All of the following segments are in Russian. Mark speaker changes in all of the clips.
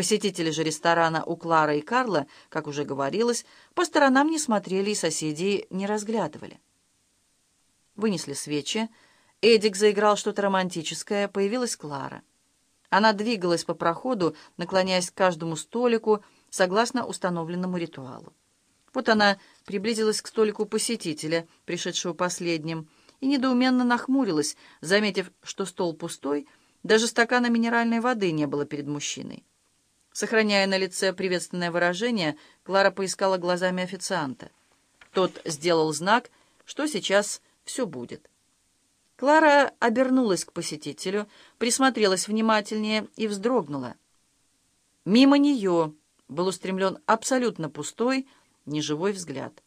Speaker 1: Посетители же ресторана у Клары и Карла, как уже говорилось, по сторонам не смотрели и соседей не разглядывали. Вынесли свечи. Эдик заиграл что-то романтическое, появилась Клара. Она двигалась по проходу, наклоняясь к каждому столику, согласно установленному ритуалу. Вот она приблизилась к столику посетителя, пришедшего последним, и недоуменно нахмурилась, заметив, что стол пустой, даже стакана минеральной воды не было перед мужчиной. Сохраняя на лице приветственное выражение, Клара поискала глазами официанта. Тот сделал знак, что сейчас все будет. Клара обернулась к посетителю, присмотрелась внимательнее и вздрогнула. Мимо нее был устремлен абсолютно пустой, неживой взгляд.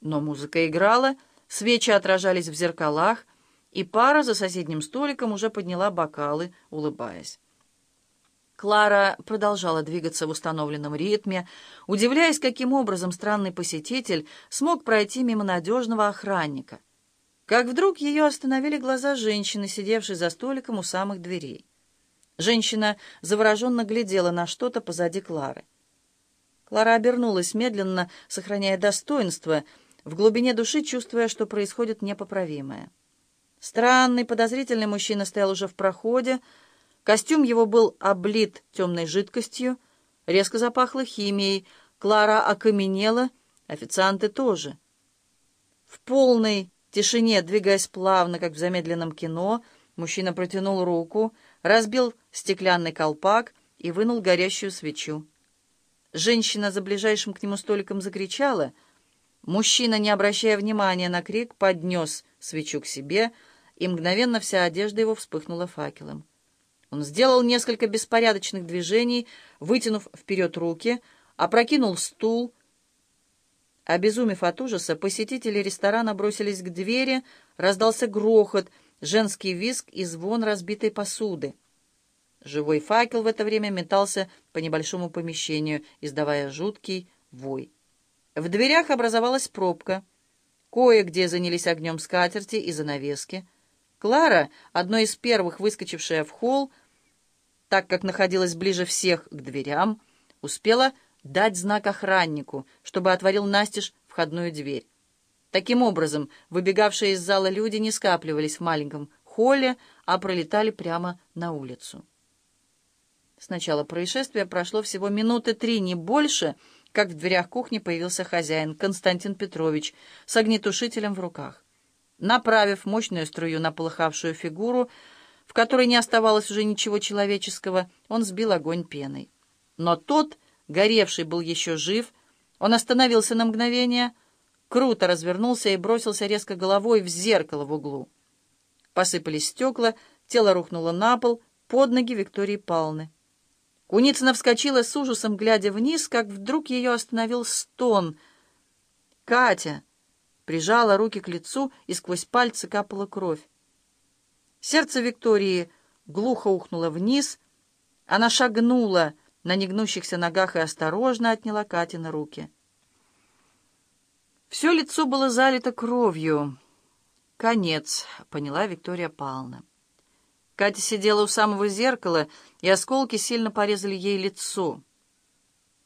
Speaker 1: Но музыка играла, свечи отражались в зеркалах, и пара за соседним столиком уже подняла бокалы, улыбаясь. Клара продолжала двигаться в установленном ритме, удивляясь, каким образом странный посетитель смог пройти мимо надежного охранника. Как вдруг ее остановили глаза женщины, сидевшей за столиком у самых дверей. Женщина завороженно глядела на что-то позади Клары. Клара обернулась медленно, сохраняя достоинство, в глубине души чувствуя, что происходит непоправимое. Странный, подозрительный мужчина стоял уже в проходе, Костюм его был облит темной жидкостью, резко запахло химией, Клара окаменела, официанты тоже. В полной тишине, двигаясь плавно, как в замедленном кино, мужчина протянул руку, разбил стеклянный колпак и вынул горящую свечу. Женщина за ближайшим к нему столиком закричала. Мужчина, не обращая внимания на крик, поднес свечу к себе, и мгновенно вся одежда его вспыхнула факелом. Он сделал несколько беспорядочных движений, вытянув вперед руки, опрокинул стул. Обезумев от ужаса, посетители ресторана бросились к двери, раздался грохот, женский визг и звон разбитой посуды. Живой факел в это время метался по небольшому помещению, издавая жуткий вой. В дверях образовалась пробка. Кое-где занялись огнем скатерти и занавески. Клара, одной из первых выскочившая в холл, так как находилась ближе всех к дверям, успела дать знак охраннику, чтобы отворил настежь входную дверь. Таким образом, выбегавшие из зала люди не скапливались в маленьком холле, а пролетали прямо на улицу. С начала происшествия прошло всего минуты три, не больше, как в дверях кухни появился хозяин Константин Петрович с огнетушителем в руках. Направив мощную струю на полыхавшую фигуру, в которой не оставалось уже ничего человеческого, он сбил огонь пеной. Но тот, горевший, был еще жив, он остановился на мгновение, круто развернулся и бросился резко головой в зеркало в углу. Посыпались стекла, тело рухнуло на пол, под ноги Виктории Павловны. Куницына вскочила с ужасом, глядя вниз, как вдруг ее остановил стон. «Катя!» прижала руки к лицу, и сквозь пальцы капала кровь. Сердце Виктории глухо ухнуло вниз. Она шагнула на негнущихся ногах и осторожно отняла Катины руки. Все лицо было залито кровью. «Конец», — поняла Виктория Павловна. Катя сидела у самого зеркала, и осколки сильно порезали ей лицо.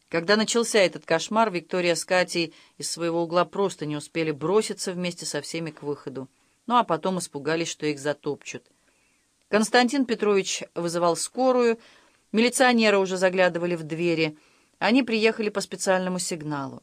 Speaker 1: Когда начался этот кошмар, Виктория с Катей из своего угла просто не успели броситься вместе со всеми к выходу ну а потом испугались, что их затопчут. Константин Петрович вызывал скорую, милиционеры уже заглядывали в двери, они приехали по специальному сигналу.